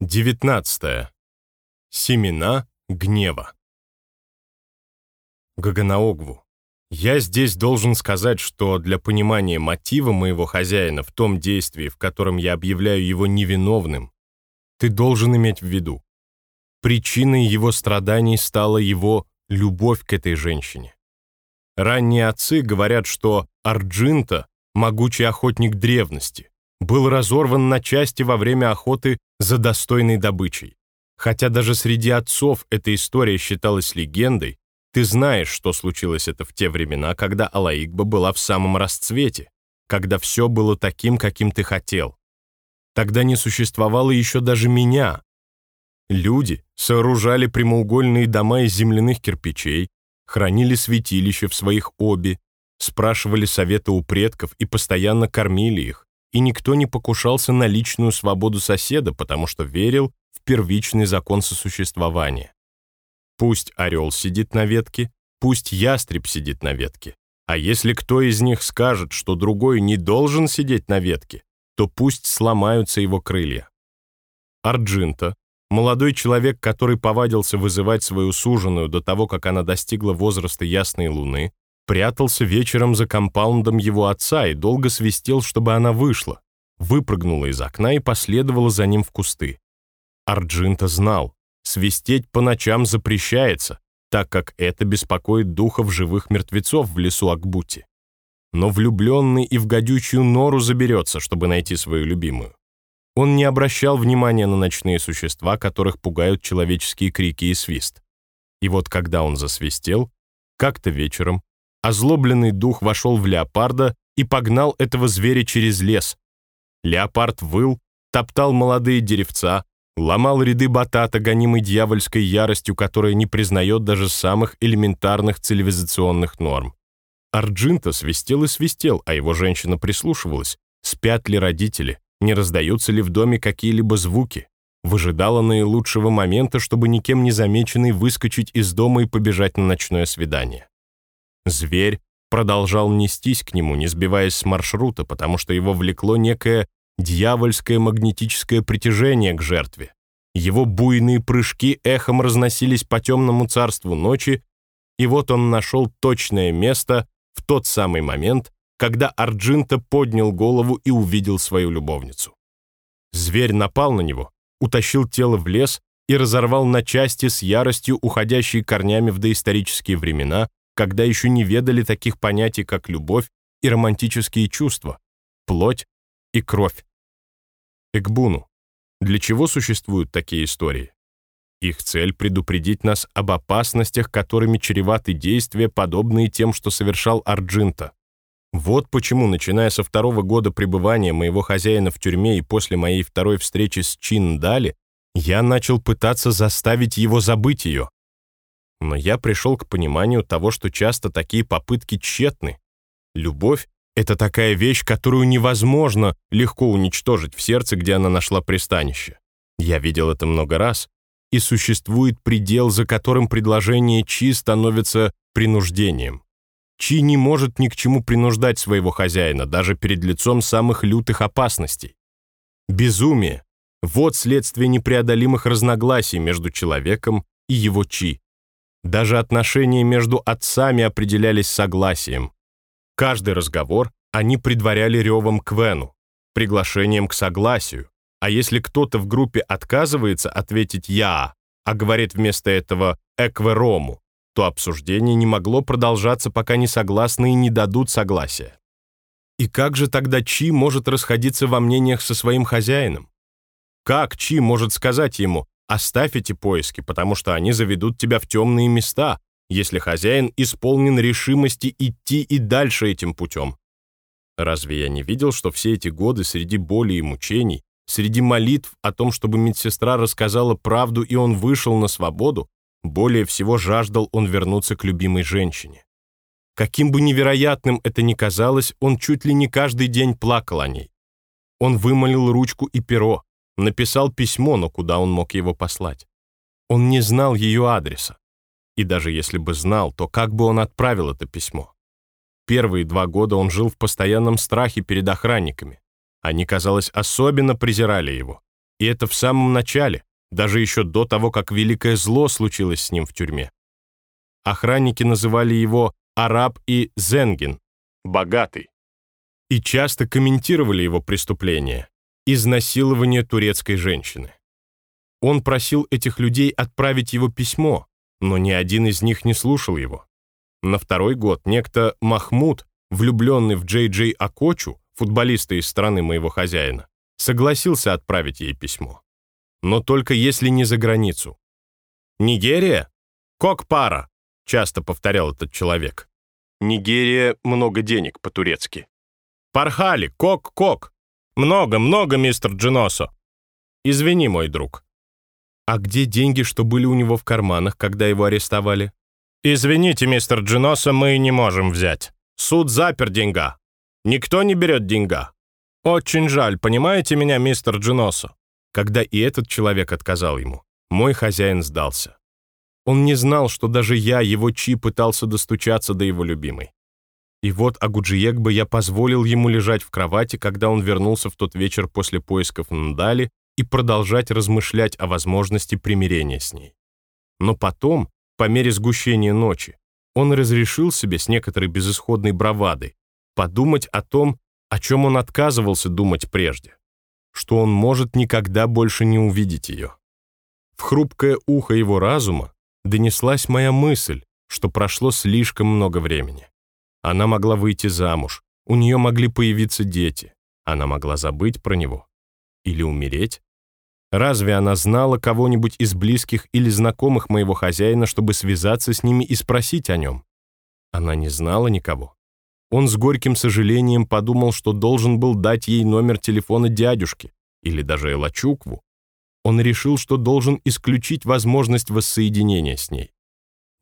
19. Семена гнева. Гаганаогву, я здесь должен сказать, что для понимания мотива моего хозяина в том действии, в котором я объявляю его невиновным, ты должен иметь в виду. Причиной его страданий стала его любовь к этой женщине. Ранние отцы говорят, что Арджинта — могучий охотник древности, был разорван на части во время охоты за достойной добычей. Хотя даже среди отцов эта история считалась легендой, ты знаешь, что случилось это в те времена, когда Алаикба была в самом расцвете, когда все было таким, каким ты хотел. Тогда не существовало еще даже меня. Люди сооружали прямоугольные дома из земляных кирпичей, хранили святилища в своих оби, спрашивали совета у предков и постоянно кормили их, и никто не покушался на личную свободу соседа, потому что верил в первичный закон сосуществования. Пусть орел сидит на ветке, пусть ястреб сидит на ветке, а если кто из них скажет, что другой не должен сидеть на ветке, то пусть сломаются его крылья. Арджинта, молодой человек, который повадился вызывать свою суженую до того, как она достигла возраста ясной луны, прятался вечером за компаундом его отца и долго свистел, чтобы она вышла, выпрыгнула из окна и последовала за ним в кусты. Арджинта знал, свистеть по ночам запрещается, так как это беспокоит духов живых мертвецов в лесу Акбути. Но влюбленный и в гадючую нору заберется, чтобы найти свою любимую. Он не обращал внимания на ночные существа, которых пугают человеческие крики и свист. И вот когда он засвистел, как-то вечером озлобленный дух вошел в леопарда и погнал этого зверя через лес. Леопард выл, топтал молодые деревца, ломал ряды батата, гонимый дьявольской яростью, которая не признает даже самых элементарных цивилизационных норм. Арджинта свистел и свистел, а его женщина прислушивалась. Спят ли родители? Не раздаются ли в доме какие-либо звуки? Выжидала наилучшего момента, чтобы никем не замеченный выскочить из дома и побежать на ночное свидание. Зверь продолжал нестись к нему, не сбиваясь с маршрута, потому что его влекло некое дьявольское магнетическое притяжение к жертве. Его буйные прыжки эхом разносились по темному царству ночи, и вот он нашел точное место в тот самый момент, когда Арджинта поднял голову и увидел свою любовницу. Зверь напал на него, утащил тело в лес и разорвал на части с яростью, уходящей корнями в доисторические времена, когда еще не ведали таких понятий, как любовь и романтические чувства, плоть и кровь. Экбуну. Для чего существуют такие истории? Их цель — предупредить нас об опасностях, которыми чреваты действия, подобные тем, что совершал Арджинта. Вот почему, начиная со второго года пребывания моего хозяина в тюрьме и после моей второй встречи с Чин Дали, я начал пытаться заставить его забыть ее, но я пришел к пониманию того, что часто такие попытки тщетны. Любовь — это такая вещь, которую невозможно легко уничтожить в сердце, где она нашла пристанище. Я видел это много раз, и существует предел, за которым предложение Чи становится принуждением. Чи не может ни к чему принуждать своего хозяина, даже перед лицом самых лютых опасностей. Безумие — вот следствие непреодолимых разногласий между человеком и его Чи. Даже отношения между отцами определялись согласием. Каждый разговор они предваряли ревом к Вену, приглашением к согласию. А если кто-то в группе отказывается ответить «я», а говорит вместо этого «экверому», то обсуждение не могло продолжаться, пока не согласные не дадут согласия. И как же тогда Чи может расходиться во мнениях со своим хозяином? Как Чи может сказать ему Оставь эти поиски, потому что они заведут тебя в темные места, если хозяин исполнен решимости идти и дальше этим путем. Разве я не видел, что все эти годы среди боли и мучений, среди молитв о том, чтобы медсестра рассказала правду и он вышел на свободу, более всего жаждал он вернуться к любимой женщине. Каким бы невероятным это ни казалось, он чуть ли не каждый день плакал о ней. Он вымолил ручку и перо, Написал письмо, но куда он мог его послать? Он не знал ее адреса. И даже если бы знал, то как бы он отправил это письмо? Первые два года он жил в постоянном страхе перед охранниками. Они, казалось, особенно презирали его. И это в самом начале, даже еще до того, как великое зло случилось с ним в тюрьме. Охранники называли его «араб» и «зенгин» — «богатый», и часто комментировали его преступления — изнасилование турецкой женщины. Он просил этих людей отправить его письмо, но ни один из них не слушал его. На второй год некто Махмуд, влюбленный в Джей Джей Акочу, футболиста из страны моего хозяина, согласился отправить ей письмо. Но только если не за границу. «Нигерия? Кок-пара», — часто повторял этот человек. «Нигерия — много денег по-турецки». «Пархали, кок-кок. Много-много, мистер Джиносо. Извини, мой друг». «А где деньги, что были у него в карманах, когда его арестовали?» «Извините, мистер Джиносо, мы не можем взять. Суд запер деньга. Никто не берет деньга. Очень жаль, понимаете меня, мистер Джиносо?» Когда и этот человек отказал ему, мой хозяин сдался. Он не знал, что даже я, его Чи, пытался достучаться до его любимой. И вот Агуджиекбе я позволил ему лежать в кровати, когда он вернулся в тот вечер после поисков Ндали и продолжать размышлять о возможности примирения с ней. Но потом, по мере сгущения ночи, он разрешил себе с некоторой безысходной бравадой подумать о том, о чем он отказывался думать прежде, что он может никогда больше не увидеть ее. В хрупкое ухо его разума донеслась моя мысль, что прошло слишком много времени. Она могла выйти замуж, у нее могли появиться дети, она могла забыть про него или умереть. Разве она знала кого-нибудь из близких или знакомых моего хозяина, чтобы связаться с ними и спросить о нем? Она не знала никого. Он с горьким сожалением подумал, что должен был дать ей номер телефона дядюшки или даже Элачукву. Он решил, что должен исключить возможность воссоединения с ней.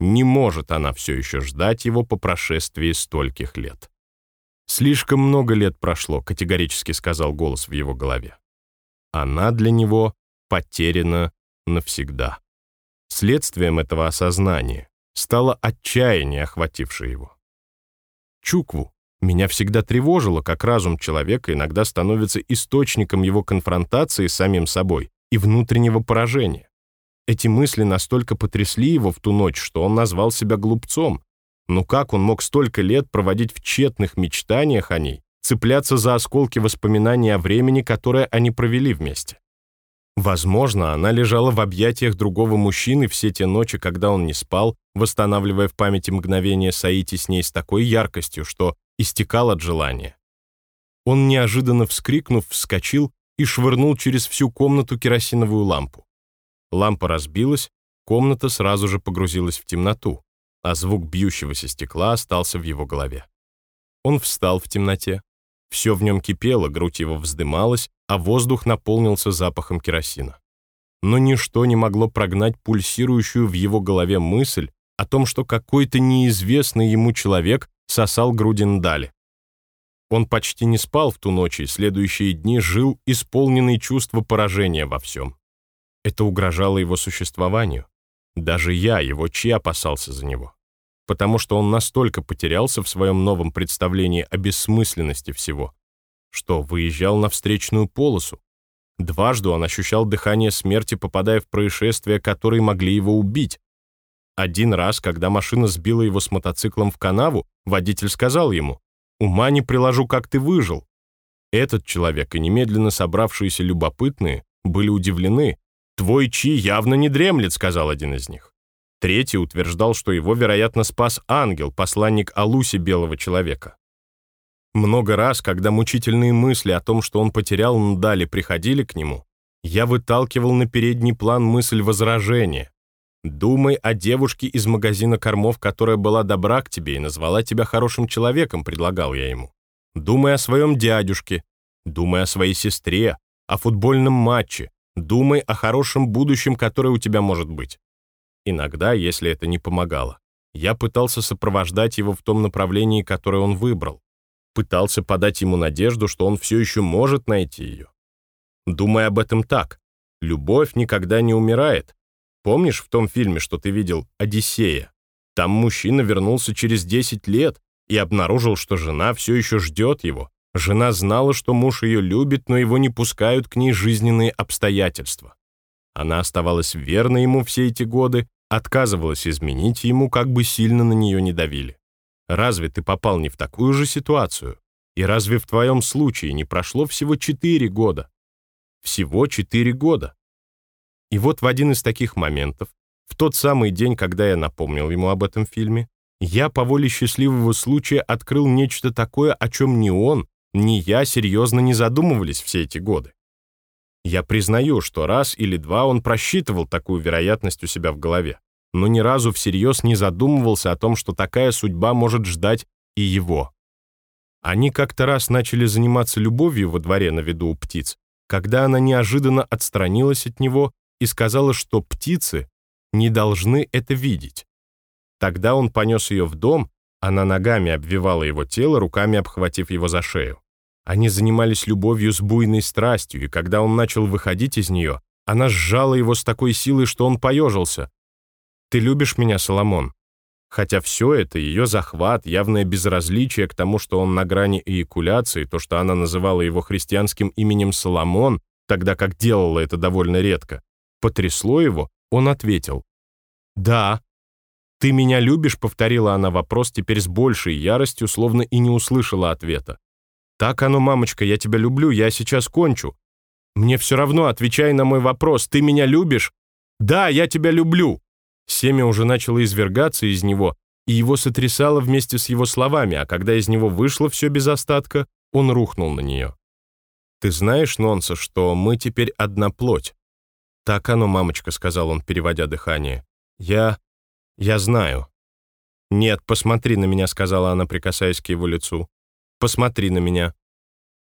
Не может она все еще ждать его по прошествии стольких лет. «Слишком много лет прошло», — категорически сказал голос в его голове. Она для него потеряна навсегда. Следствием этого осознания стало отчаяние, охватившее его. Чукву меня всегда тревожило, как разум человека иногда становится источником его конфронтации с самим собой и внутреннего поражения. Эти мысли настолько потрясли его в ту ночь, что он назвал себя глупцом. Но как он мог столько лет проводить в тщетных мечтаниях о ней, цепляться за осколки воспоминаний о времени, которое они провели вместе? Возможно, она лежала в объятиях другого мужчины все те ночи, когда он не спал, восстанавливая в памяти мгновение Саити с ней с такой яркостью, что истекал от желания. Он, неожиданно вскрикнув, вскочил и швырнул через всю комнату керосиновую лампу. Лампа разбилась, комната сразу же погрузилась в темноту, а звук бьющегося стекла остался в его голове. Он встал в темноте, все в нем кипело, грудь его вздымалась, а воздух наполнился запахом керосина. Но ничто не могло прогнать пульсирующую в его голове мысль о том, что какой-то неизвестный ему человек сосал груди Дали. Он почти не спал в ту ночь и следующие дни жил исполненный чувства поражения во всем. Это угрожало его существованию. Даже я, его Чи, опасался за него потому что он настолько потерялся в своем новом представлении о бессмысленности всего, что выезжал на встречную полосу. Дважды он ощущал дыхание смерти, попадая в происшествия, которые могли его убить. Один раз, когда машина сбила его с мотоциклом в канаву, водитель сказал ему, «Ума не приложу, как ты выжил». Этот человек и немедленно собравшиеся любопытные были удивлены. «Твой Чи явно не дремлет», — сказал один из них. Третий утверждал, что его, вероятно, спас ангел, посланник Алуси Белого Человека. Много раз, когда мучительные мысли о том, что он потерял Ндали, приходили к нему, я выталкивал на передний план мысль возражения. «Думай о девушке из магазина кормов, которая была добра к тебе и назвала тебя хорошим человеком», — предлагал я ему. «Думай о своем дядюшке, думай о своей сестре, о футбольном матче, думай о хорошем будущем, которое у тебя может быть. Иногда, если это не помогало, я пытался сопровождать его в том направлении, которое он выбрал. Пытался подать ему надежду, что он все еще может найти ее. Думая об этом так, любовь никогда не умирает. Помнишь в том фильме, что ты видел «Одиссея»? Там мужчина вернулся через 10 лет и обнаружил, что жена все еще ждет его, Жена знала, что муж ее любит, но его не пускают к ней жизненные обстоятельства. Она оставалась верна ему все эти годы, отказывалась изменить ему, как бы сильно на нее не давили. Разве ты попал не в такую же ситуацию? И разве в твоем случае не прошло всего четыре года? Всего четыре года. И вот в один из таких моментов, в тот самый день, когда я напомнил ему об этом фильме, я по воле счастливого случая открыл нечто такое, о чем ни он, ни я серьезно не задумывались все эти годы. Я признаю, что раз или два он просчитывал такую вероятность у себя в голове, но ни разу всерьез не задумывался о том, что такая судьба может ждать и его. Они как-то раз начали заниматься любовью во дворе на виду у птиц, когда она неожиданно отстранилась от него и сказала, что птицы не должны это видеть. Тогда он понес ее в дом, она ногами обвивала его тело, руками обхватив его за шею. Они занимались любовью с буйной страстью, и когда он начал выходить из нее, она сжала его с такой силой, что он поежился. «Ты любишь меня, Соломон?» Хотя все это, ее захват, явное безразличие к тому, что он на грани эякуляции, то, что она называла его христианским именем Соломон, тогда как делала это довольно редко, потрясло его, он ответил. «Да». «Ты меня любишь?» — повторила она вопрос теперь с большей яростью, словно и не услышала ответа. «Так оно, мамочка, я тебя люблю, я сейчас кончу». «Мне все равно, отвечай на мой вопрос, ты меня любишь?» «Да, я тебя люблю». Семя уже начало извергаться из него, и его сотрясало вместе с его словами, а когда из него вышло все без остатка, он рухнул на нее. «Ты знаешь, Нонса, что мы теперь одна плоть?» «Так оно, мамочка», — сказал он, переводя дыхание. «Я... я знаю». «Нет, посмотри на меня», — сказала она, прикасаясь к его лицу. Посмотри на меня».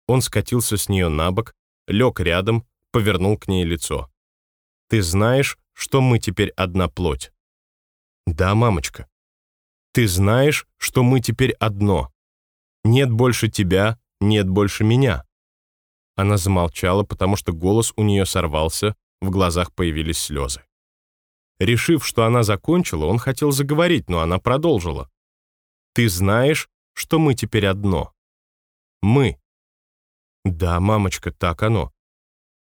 Он скатился с нее на бок, лег рядом, повернул к ней лицо. «Ты знаешь, что мы теперь одна плоть?» «Да, мамочка». «Ты знаешь, что мы теперь одно. Нет больше тебя, нет больше меня». Она замолчала, потому что голос у нее сорвался, в глазах появились слезы. Решив, что она закончила, он хотел заговорить, но она продолжила. «Ты знаешь, что мы теперь одно. Мы. Да, мамочка, так оно.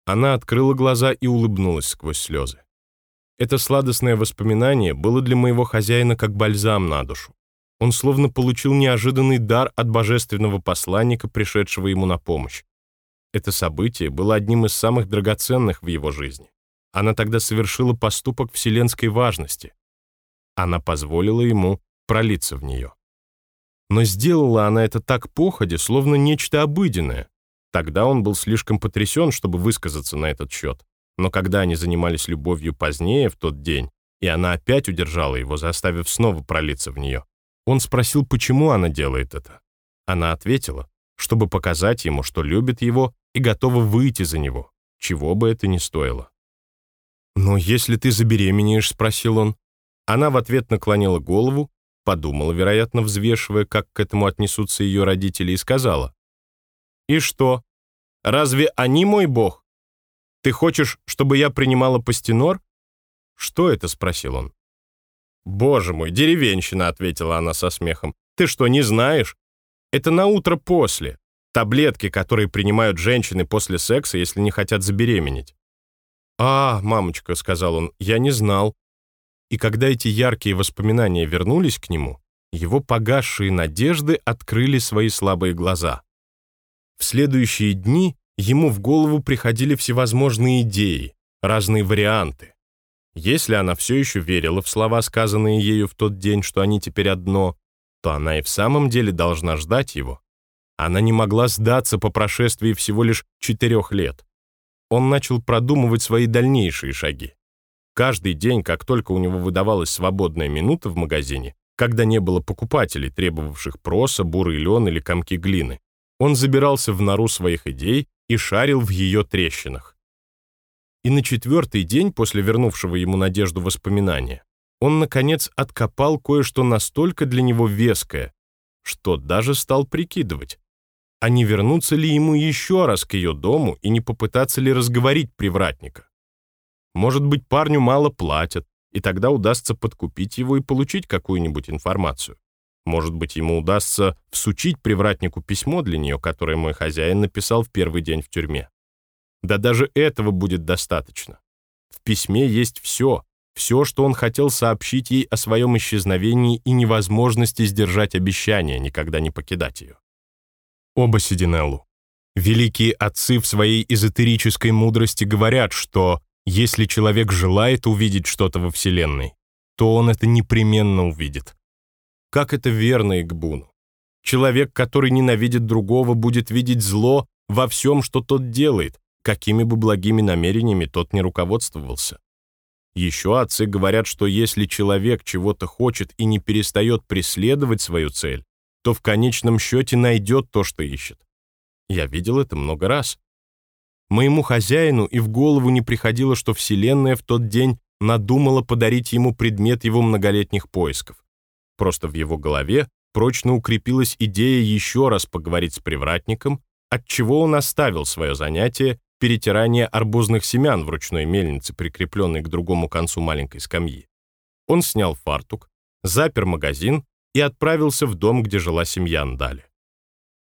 Она открыла глаза и улыбнулась сквозь слезы. Это сладостное воспоминание было для моего хозяина как бальзам на душу. Он словно получил неожиданный дар от божественного посланника, пришедшего ему на помощь. Это событие было одним из самых драгоценных в его жизни. Она тогда совершила поступок вселенской важности. Она позволила ему пролиться в нее. Но сделала она это так походе, словно нечто обыденное. Тогда он был слишком потрясен, чтобы высказаться на этот счет. Но когда они занимались любовью позднее, в тот день, и она опять удержала его, заставив снова пролиться в нее, он спросил, почему она делает это. Она ответила, чтобы показать ему, что любит его и готова выйти за него, чего бы это ни стоило. «Но если ты забеременеешь?» — спросил он. Она в ответ наклонила голову подумала, вероятно, взвешивая, как к этому отнесутся ее родители, и сказала. «И что? Разве они мой бог? Ты хочешь, чтобы я принимала пастенор?» «Что это?» — спросил он. «Боже мой, деревенщина», — ответила она со смехом. «Ты что, не знаешь? Это на утро после. Таблетки, которые принимают женщины после секса, если не хотят забеременеть». «А, мамочка», — сказал он, — «я не знал. И когда эти яркие воспоминания вернулись к нему, его погасшие надежды открыли свои слабые глаза. В следующие дни ему в голову приходили всевозможные идеи, разные варианты. Если она все еще верила в слова, сказанные ею в тот день, что они теперь одно, то она и в самом деле должна ждать его. Она не могла сдаться по прошествии всего лишь четырех лет. Он начал продумывать свои дальнейшие шаги. Каждый день, как только у него выдавалась свободная минута в магазине, когда не было покупателей, требовавших проса, бурый лен или комки глины, он забирался в нору своих идей и шарил в ее трещинах. И на четвертый день после вернувшего ему надежду воспоминания он, наконец, откопал кое-что настолько для него веское, что даже стал прикидывать, а не вернуться ли ему еще раз к ее дому и не попытаться ли разговорить привратника. Может быть, парню мало платят, и тогда удастся подкупить его и получить какую-нибудь информацию. Может быть, ему удастся всучить привратнику письмо для нее, которое мой хозяин написал в первый день в тюрьме. Да даже этого будет достаточно. В письме есть все, все, что он хотел сообщить ей о своем исчезновении и невозможности сдержать обещание никогда не покидать ее. Оба Сидинеллу. Великие отцы в своей эзотерической мудрости говорят, что если человек желает увидеть что-то во Вселенной, то он это непременно увидит. Как это верно Игбуну. Человек, который ненавидит другого, будет видеть зло во всем, что тот делает, какими бы благими намерениями тот не руководствовался. Еще отцы говорят, что если человек чего-то хочет и не перестает преследовать свою цель, то в конечном счете найдет то, что ищет. Я видел это много раз. Моему хозяину и в голову не приходило, что Вселенная в тот день надумала подарить ему предмет его многолетних поисков. Просто в его голове прочно укрепилась идея еще раз поговорить с привратником, отчего он оставил свое занятие перетирание арбузных семян в ручной мельнице, прикрепленной к другому концу маленькой скамьи. Он снял фартук, запер магазин и отправился в дом, где жила семья Андали.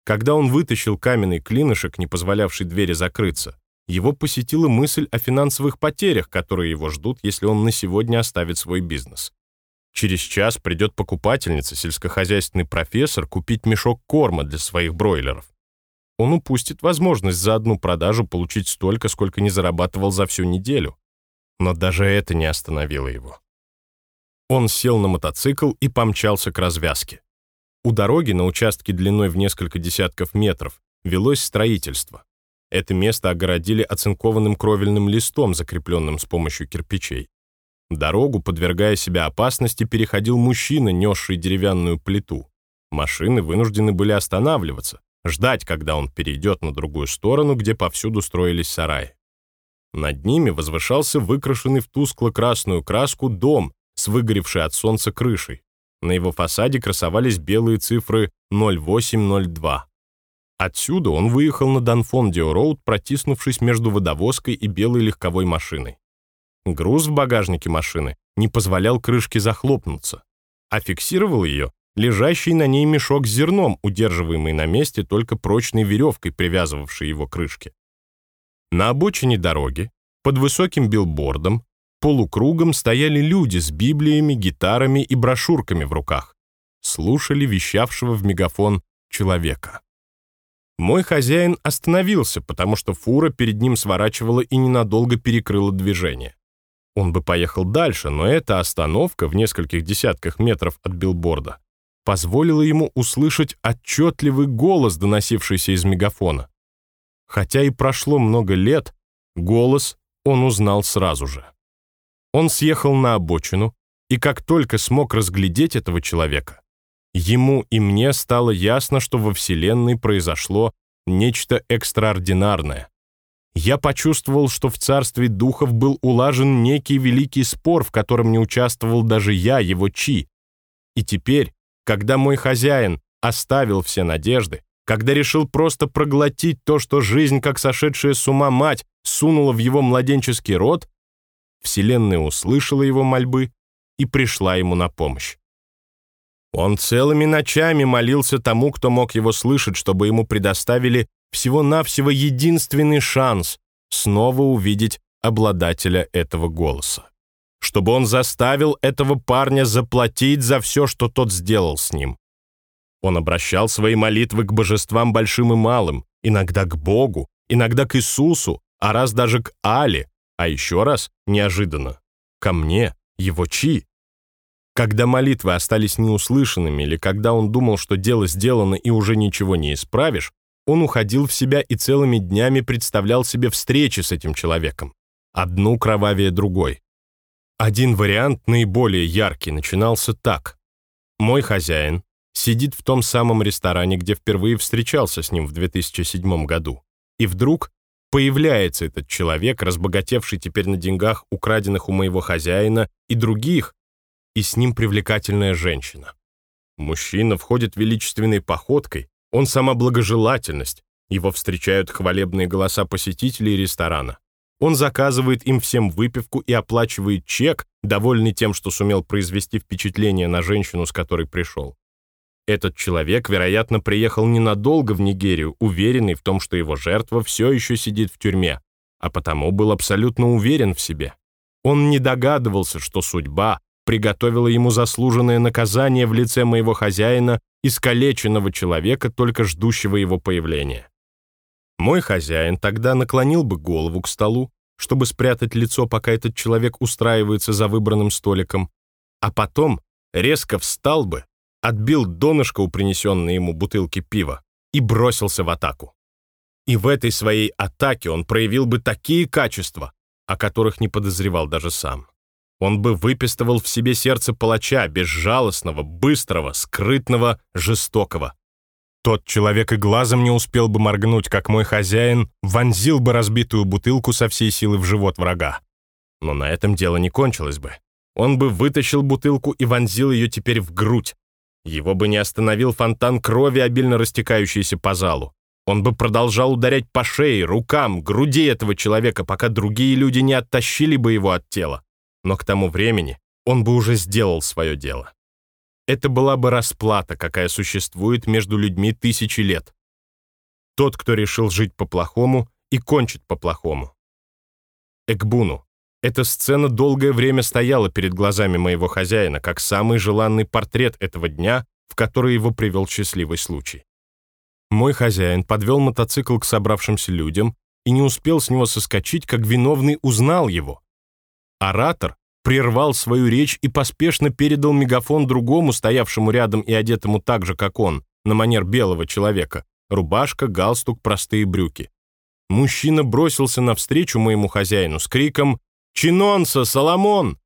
Когда он вытащил каменный клинышек, не позволявший двери закрыться, его посетила мысль о финансовых потерях, которые его ждут, если он на сегодня оставит свой бизнес. Через час придет покупательница, сельскохозяйственный профессор, купить мешок корма для своих бройлеров он упустит возможность за одну продажу получить столько, сколько не зарабатывал за всю неделю. Но даже это не остановило его. Он сел на мотоцикл и помчался к развязке. У дороги на участке длиной в несколько десятков метров велось строительство. Это место огородили оцинкованным кровельным листом, закрепленным с помощью кирпичей. Дорогу, подвергая себя опасности, переходил мужчина, несший деревянную плиту. Машины вынуждены были останавливаться, ждать, когда он перейдет на другую сторону, где повсюду строились сараи. Над ними возвышался выкрашенный в тускло-красную краску дом с выгоревшей от солнца крышей. На его фасаде красовались белые цифры 0802. Отсюда он выехал на Данфондио-роуд, протиснувшись между водовозкой и белой легковой машиной. Груз в багажнике машины не позволял крышке захлопнуться, а фиксировал ее лежащий на ней мешок с зерном, удерживаемый на месте только прочной веревкой, привязывавшей его к крышке. На обочине дороги, под высоким билбордом, полукругом стояли люди с библиями, гитарами и брошюрками в руках. Слушали вещавшего в мегафон человека. Мой хозяин остановился, потому что фура перед ним сворачивала и ненадолго перекрыла движение. Он бы поехал дальше, но эта остановка в нескольких десятках метров от билборда позволило ему услышать отчетливый голос, доносившийся из мегафона. Хотя и прошло много лет, голос он узнал сразу же. Он съехал на обочину, и как только смог разглядеть этого человека, ему и мне стало ясно, что во Вселенной произошло нечто экстраординарное. Я почувствовал, что в царстве духов был улажен некий великий спор, в котором не участвовал даже я, его Чи. И теперь, когда мой хозяин оставил все надежды, когда решил просто проглотить то, что жизнь, как сошедшая с ума мать, сунула в его младенческий рот, Вселенная услышала его мольбы и пришла ему на помощь. Он целыми ночами молился тому, кто мог его слышать, чтобы ему предоставили всего-навсего единственный шанс снова увидеть обладателя этого голоса чтобы он заставил этого парня заплатить за все, что тот сделал с ним. Он обращал свои молитвы к божествам большим и малым, иногда к Богу, иногда к Иисусу, а раз даже к Али, а еще раз, неожиданно, ко мне, его Чи. Когда молитвы остались неуслышанными или когда он думал, что дело сделано и уже ничего не исправишь, он уходил в себя и целыми днями представлял себе встречи с этим человеком. Одну кровавее другой. Один вариант, наиболее яркий, начинался так. Мой хозяин сидит в том самом ресторане, где впервые встречался с ним в 2007 году. И вдруг появляется этот человек, разбогатевший теперь на деньгах, украденных у моего хозяина и других, и с ним привлекательная женщина. Мужчина входит величественной походкой, он сама благожелательность, его встречают хвалебные голоса посетителей ресторана. Он заказывает им всем выпивку и оплачивает чек, довольный тем, что сумел произвести впечатление на женщину, с которой пришел. Этот человек, вероятно, приехал ненадолго в Нигерию, уверенный в том, что его жертва все еще сидит в тюрьме, а потому был абсолютно уверен в себе. Он не догадывался, что судьба приготовила ему заслуженное наказание в лице моего хозяина, искалеченного человека, только ждущего его появления. Мой хозяин тогда наклонил бы голову к столу, чтобы спрятать лицо, пока этот человек устраивается за выбранным столиком, а потом резко встал бы, отбил донышко у принесенной ему бутылки пива и бросился в атаку. И в этой своей атаке он проявил бы такие качества, о которых не подозревал даже сам. Он бы выпистывал в себе сердце палача, безжалостного, быстрого, скрытного, жестокого. Тот человек и глазом не успел бы моргнуть, как мой хозяин вонзил бы разбитую бутылку со всей силы в живот врага. Но на этом дело не кончилось бы. Он бы вытащил бутылку и вонзил ее теперь в грудь. Его бы не остановил фонтан крови, обильно растекающийся по залу. Он бы продолжал ударять по шее, рукам, груди этого человека, пока другие люди не оттащили бы его от тела. Но к тому времени он бы уже сделал свое дело. Это была бы расплата, какая существует между людьми тысячи лет. Тот, кто решил жить по-плохому и кончит по-плохому. Экбуну. Эта сцена долгое время стояла перед глазами моего хозяина, как самый желанный портрет этого дня, в который его привел счастливый случай. Мой хозяин подвел мотоцикл к собравшимся людям и не успел с него соскочить, как виновный узнал его. Оратор прервал свою речь и поспешно передал мегафон другому, стоявшему рядом и одетому так же, как он, на манер белого человека. Рубашка, галстук, простые брюки. Мужчина бросился навстречу моему хозяину с криком «Чинонса, Соломон!»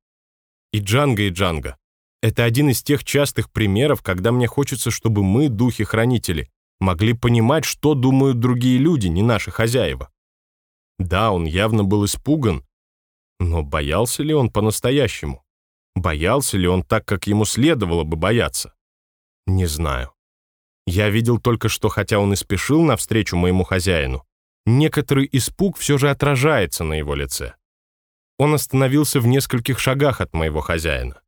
И Джанга, и Джанга. Это один из тех частых примеров, когда мне хочется, чтобы мы, духи-хранители, могли понимать, что думают другие люди, не наши хозяева. Да, он явно был испуган, но боялся ли он по-настоящему? Боялся ли он так, как ему следовало бы бояться? Не знаю. Я видел только, что хотя он и спешил навстречу моему хозяину, некоторый испуг все же отражается на его лице. Он остановился в нескольких шагах от моего хозяина.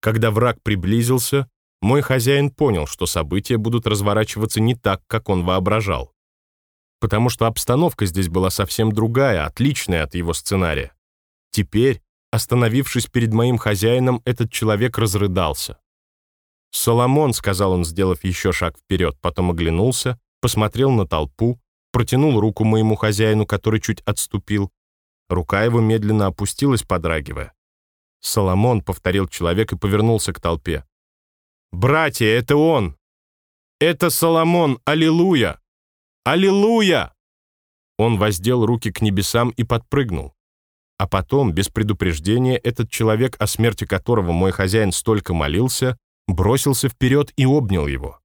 Когда враг приблизился, мой хозяин понял, что события будут разворачиваться не так, как он воображал. Потому что обстановка здесь была совсем другая, отличная от его сценария. Теперь, остановившись перед моим хозяином, этот человек разрыдался. «Соломон», — сказал он, сделав еще шаг вперед, потом оглянулся, посмотрел на толпу, протянул руку моему хозяину, который чуть отступил. Рука его медленно опустилась, подрагивая. «Соломон», — повторил человек и повернулся к толпе. «Братья, это он! Это Соломон! Аллилуйя! Аллилуйя!» Он воздел руки к небесам и подпрыгнул. А потом, без предупреждения, этот человек, о смерти которого мой хозяин столько молился, бросился вперед и обнял его.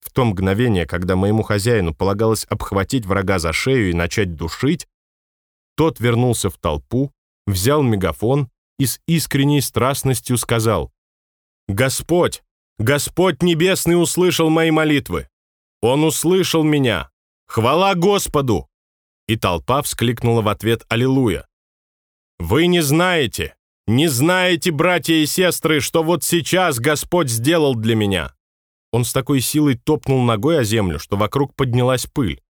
В то мгновение, когда моему хозяину полагалось обхватить врага за шею и начать душить, тот вернулся в толпу, взял мегафон и с искренней страстностью сказал «Господь, Господь Небесный услышал мои молитвы! Он услышал меня! Хвала Господу!» И толпа вскликнула в ответ «Аллилуйя!» Вы не знаете, не знаете, братья и сестры, что вот сейчас Господь сделал для меня. Он с такой силой топнул ногой о землю, что вокруг поднялась пыль.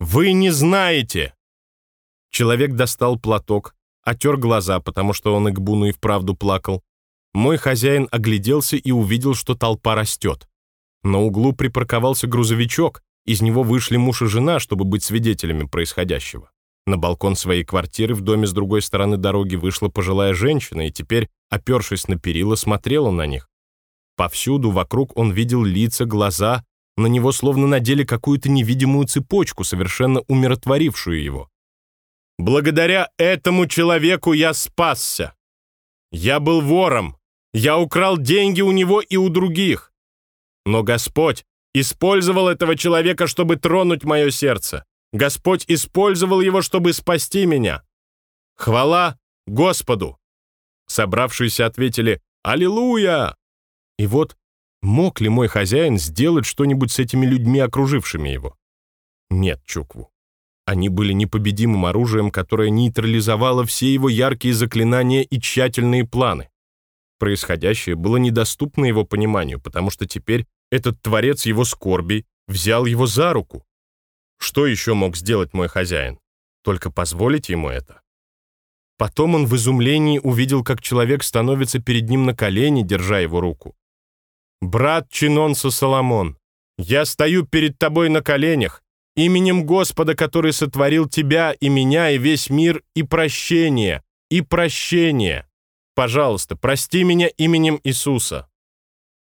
Вы не знаете. Человек достал платок, отер глаза, потому что он Игбуну и вправду плакал. Мой хозяин огляделся и увидел, что толпа растет. На углу припарковался грузовичок, из него вышли муж и жена, чтобы быть свидетелями происходящего. На балкон своей квартиры в доме с другой стороны дороги вышла пожилая женщина и теперь, опершись на перила, смотрела на них. Повсюду вокруг он видел лица, глаза, на него словно надели какую-то невидимую цепочку, совершенно умиротворившую его. «Благодаря этому человеку я спасся. Я был вором, я украл деньги у него и у других. Но Господь использовал этого человека, чтобы тронуть мое сердце. Господь использовал его, чтобы спасти меня. Хвала Господу!» Собравшиеся ответили «Аллилуйя!» И вот, мог ли мой хозяин сделать что-нибудь с этими людьми, окружившими его? Нет, Чукву. Они были непобедимым оружием, которое нейтрализовало все его яркие заклинания и тщательные планы. Происходящее было недоступно его пониманию, потому что теперь этот творец его скорби взял его за руку. Что еще мог сделать мой хозяин? Только позволить ему это. Потом он в изумлении увидел, как человек становится перед ним на колени, держа его руку. «Брат Чинонса Соломон, я стою перед тобой на коленях, именем Господа, который сотворил тебя и меня и весь мир, и прощение, и прощение. Пожалуйста, прости меня именем Иисуса».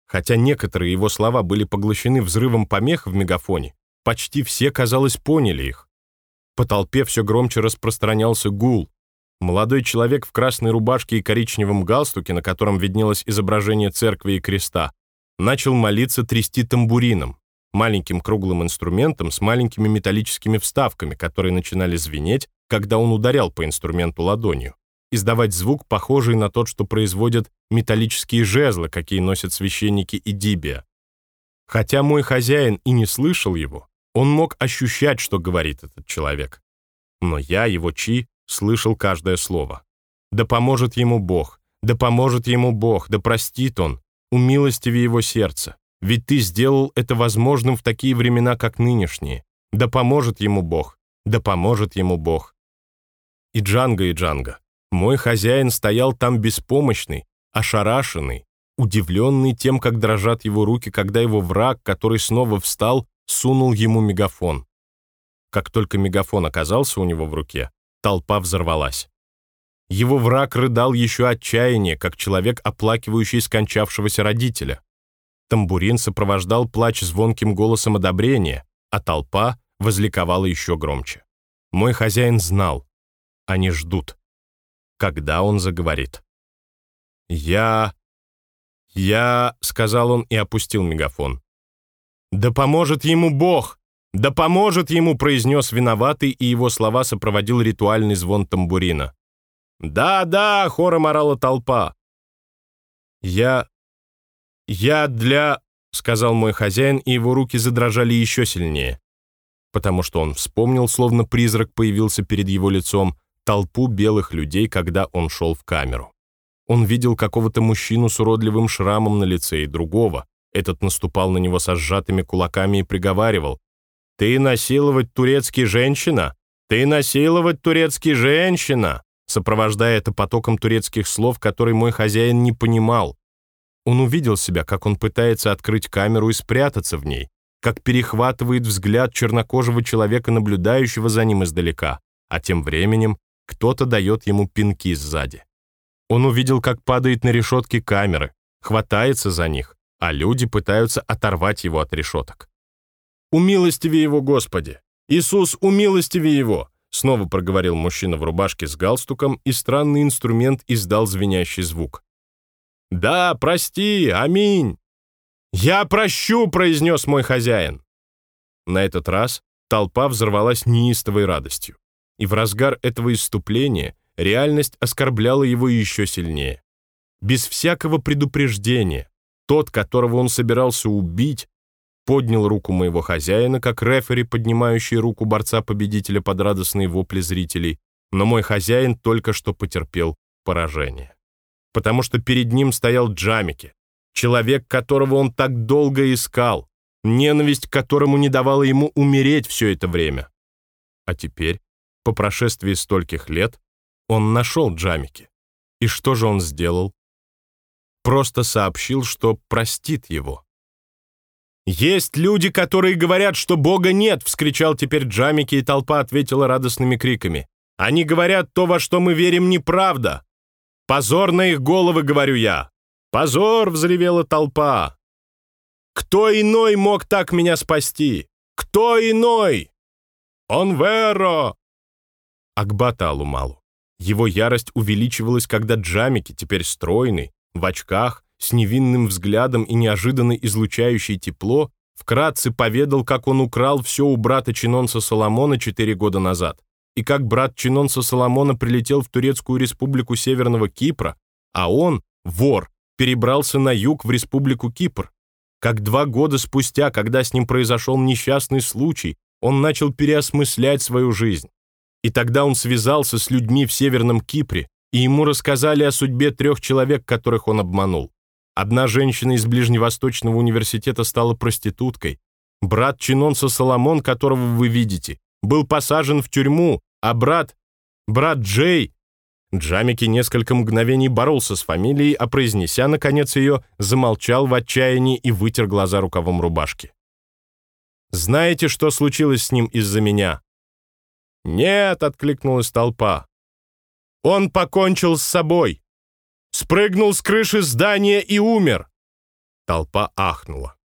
Хотя некоторые его слова были поглощены взрывом помех в мегафоне, почти все, казалось, поняли их. По толпе все громче распространялся гул. Молодой человек в красной рубашке и коричневом галстуке, на котором виднелось изображение церкви и креста, начал молиться трясти тамбурином, маленьким круглым инструментом с маленькими металлическими вставками, которые начинали звенеть, когда он ударял по инструменту ладонью, издавать звук, похожий на тот, что производят металлические жезлы, какие носят священники и дибия. Хотя мой хозяин и не слышал его, он мог ощущать, что говорит этот человек. Но я, его чи, слышал каждое слово. Да поможет ему Бог, да поможет ему Бог, да простит он, умилостиви его сердце. Ведь ты сделал это возможным в такие времена, как нынешние. Да поможет ему Бог, да поможет ему Бог. И Джанга, и Джанга. Мой хозяин стоял там беспомощный, ошарашенный, удивленный тем, как дрожат его руки, когда его враг, который снова встал, сунул ему мегафон. Как только мегафон оказался у него в руке, толпа взорвалась. Его враг рыдал еще отчаяние, как человек, оплакивающий скончавшегося родителя. Тамбурин сопровождал плач звонким голосом одобрения, а толпа возликовала еще громче. Мой хозяин знал. Они ждут. Когда он заговорит? «Я... я...» — сказал он и опустил мегафон. «Да поможет ему Бог! Да поможет ему!» — произнес виноватый, и его слова сопроводил ритуальный звон тамбурина. «Да, да!» — хором орала толпа. «Я... я для...» — сказал мой хозяин, и его руки задрожали еще сильнее. Потому что он вспомнил, словно призрак появился перед его лицом, толпу белых людей, когда он шел в камеру. Он видел какого-то мужчину с уродливым шрамом на лице и другого. Этот наступал на него со сжатыми кулаками и приговаривал. «Ты насиловать турецкий женщина? Ты насиловать турецкий женщина!» сопровождая это потоком турецких слов, которые мой хозяин не понимал. Он увидел себя, как он пытается открыть камеру и спрятаться в ней, как перехватывает взгляд чернокожего человека, наблюдающего за ним издалека, а тем временем кто-то дает ему пинки сзади. Он увидел, как падает на решетки камеры, хватается за них, а люди пытаются оторвать его от решеток. «Умилостиви его, Господи! Иисус, умилостиви его! Снова проговорил мужчина в рубашке с галстуком, и странный инструмент издал звенящий звук. «Да, прости, аминь!» «Я прощу!» — произнес мой хозяин. На этот раз толпа взорвалась неистовой радостью. И в разгар этого исступления реальность оскорбляла его еще сильнее. Без всякого предупреждения, тот, которого он собирался убить, поднял руку моего хозяина, как рефери, поднимающий руку борца-победителя под радостные вопли зрителей, но мой хозяин только что потерпел поражение. Потому что перед ним стоял Джамики, человек, которого он так долго искал, ненависть к которому не давала ему умереть все это время. А теперь, по прошествии стольких лет, он нашел Джамики. И что же он сделал? Просто сообщил, что простит его. «Есть люди, которые говорят, что Бога нет!» — вскричал теперь Джамики, и толпа ответила радостными криками. «Они говорят, то, во что мы верим, неправда!» «Позор на их головы!» — говорю я. «Позор!» — взревела толпа. «Кто иной мог так меня спасти? Кто иной?» «Он веро!» Акбата Алумалу. Его ярость увеличивалась, когда Джамики, теперь стройный, в очках, с невинным взглядом и неожиданно излучающий тепло, вкратце поведал, как он украл все у брата Чинонса Соломона четыре года назад, и как брат Чинонса Соломона прилетел в Турецкую республику Северного Кипра, а он, вор, перебрался на юг в республику Кипр. Как два года спустя, когда с ним произошел несчастный случай, он начал переосмыслять свою жизнь. И тогда он связался с людьми в Северном Кипре, и ему рассказали о судьбе трех человек, которых он обманул. Одна женщина из Ближневосточного университета стала проституткой. Брат Чинонса Соломон, которого вы видите, был посажен в тюрьму, а брат... брат Джей... Джамики несколько мгновений боролся с фамилией, а произнеся, наконец, ее, замолчал в отчаянии и вытер глаза рукавом рубашки. «Знаете, что случилось с ним из-за меня?» «Нет», — откликнулась толпа. «Он покончил с собой. Спрыгнул с крыши здания и умер». Толпа ахнула.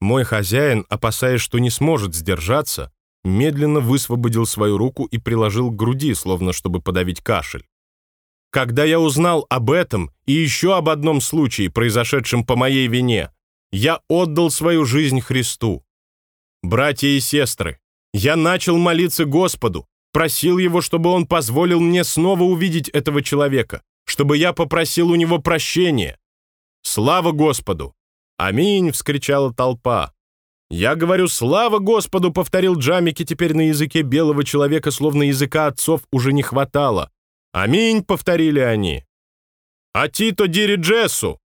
Мой хозяин, опасаясь, что не сможет сдержаться, медленно высвободил свою руку и приложил к груди, словно чтобы подавить кашель. Когда я узнал об этом и еще об одном случае, произошедшем по моей вине, я отдал свою жизнь Христу. Братья и сестры, я начал молиться Господу, просил Его, чтобы Он позволил мне снова увидеть этого человека, чтобы я попросил у Него прощения. Слава Господу! Аминь! — вскричала толпа. «Я говорю, слава Господу!» — повторил Джамики теперь на языке белого человека, словно языка отцов уже не хватало. «Аминь!» — повторили они. «А Тито Дири Джессу!»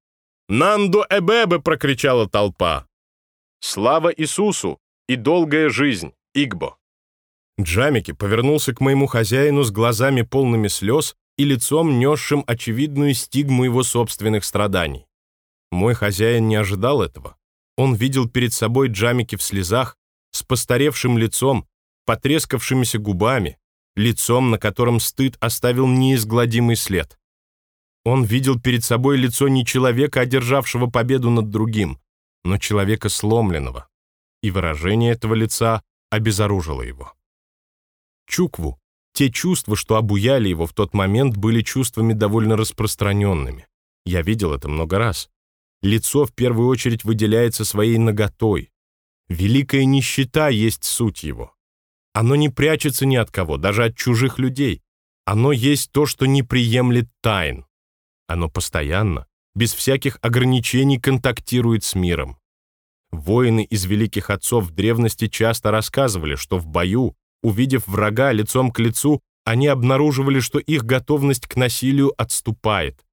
«Нанду Эбебе!» — прокричала толпа. «Слава Иисусу и долгая жизнь, Игбо!» Джамики повернулся к моему хозяину с глазами полными слез и лицом, несшим очевидную стигму его собственных страданий. Мой хозяин не ожидал этого. Он видел перед собой Джамики в слезах, с постаревшим лицом, потрескавшимися губами, лицом, на котором стыд оставил неизгладимый след. Он видел перед собой лицо не человека, одержавшего победу над другим, но человека сломленного, и выражение этого лица обезоружило его. Чукву, те чувства, что обуяли его в тот момент, были чувствами довольно распространенными. Я видел это много раз. Лицо в первую очередь выделяется своей наготой. Великая нищета есть суть его. Оно не прячется ни от кого, даже от чужих людей. Оно есть то, что не приемлет тайн. Оно постоянно, без всяких ограничений контактирует с миром. Воины из великих отцов в древности часто рассказывали, что в бою, увидев врага лицом к лицу, они обнаруживали, что их готовность к насилию отступает.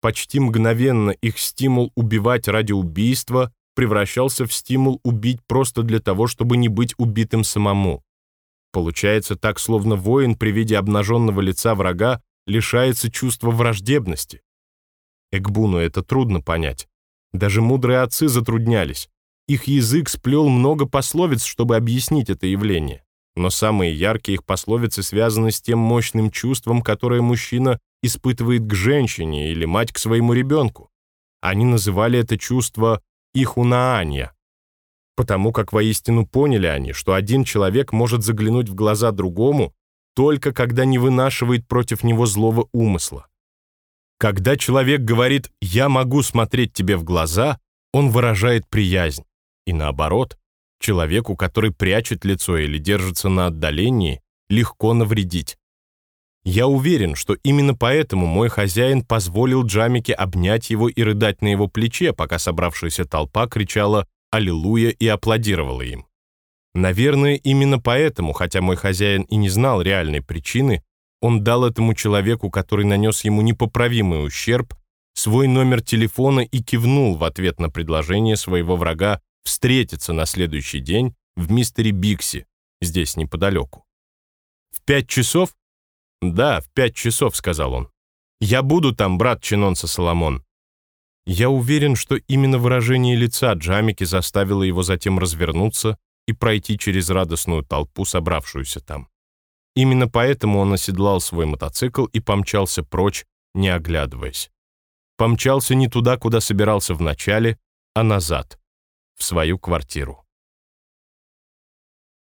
Почти мгновенно их стимул убивать ради убийства превращался в стимул убить просто для того, чтобы не быть убитым самому. Получается так, словно воин при виде обнаженного лица врага лишается чувства враждебности. Экбуну это трудно понять. Даже мудрые отцы затруднялись. Их язык сплел много пословиц, чтобы объяснить это явление. Но самые яркие их пословицы связаны с тем мощным чувством, которое мужчина испытывает к женщине или мать к своему ребенку. Они называли это чувство ихунаанья, потому как воистину поняли они, что один человек может заглянуть в глаза другому только когда не вынашивает против него злого умысла. Когда человек говорит «я могу смотреть тебе в глаза», он выражает приязнь. И наоборот, человеку, который прячет лицо или держится на отдалении, легко навредить. Я уверен, что именно поэтому мой хозяин позволил Джамике обнять его и рыдать на его плече, пока собравшаяся толпа кричала «Аллилуйя» и аплодировала им. Наверное, именно поэтому, хотя мой хозяин и не знал реальной причины, он дал этому человеку, который нанес ему непоправимый ущерб, свой номер телефона и кивнул в ответ на предложение своего врага встретиться на следующий день в мистере Бикси, здесь неподалеку. В пять часов «Да, в пять часов», — сказал он. «Я буду там, брат Чинонса Соломон». Я уверен, что именно выражение лица Джамики заставило его затем развернуться и пройти через радостную толпу, собравшуюся там. Именно поэтому он оседлал свой мотоцикл и помчался прочь, не оглядываясь. Помчался не туда, куда собирался вначале, а назад, в свою квартиру.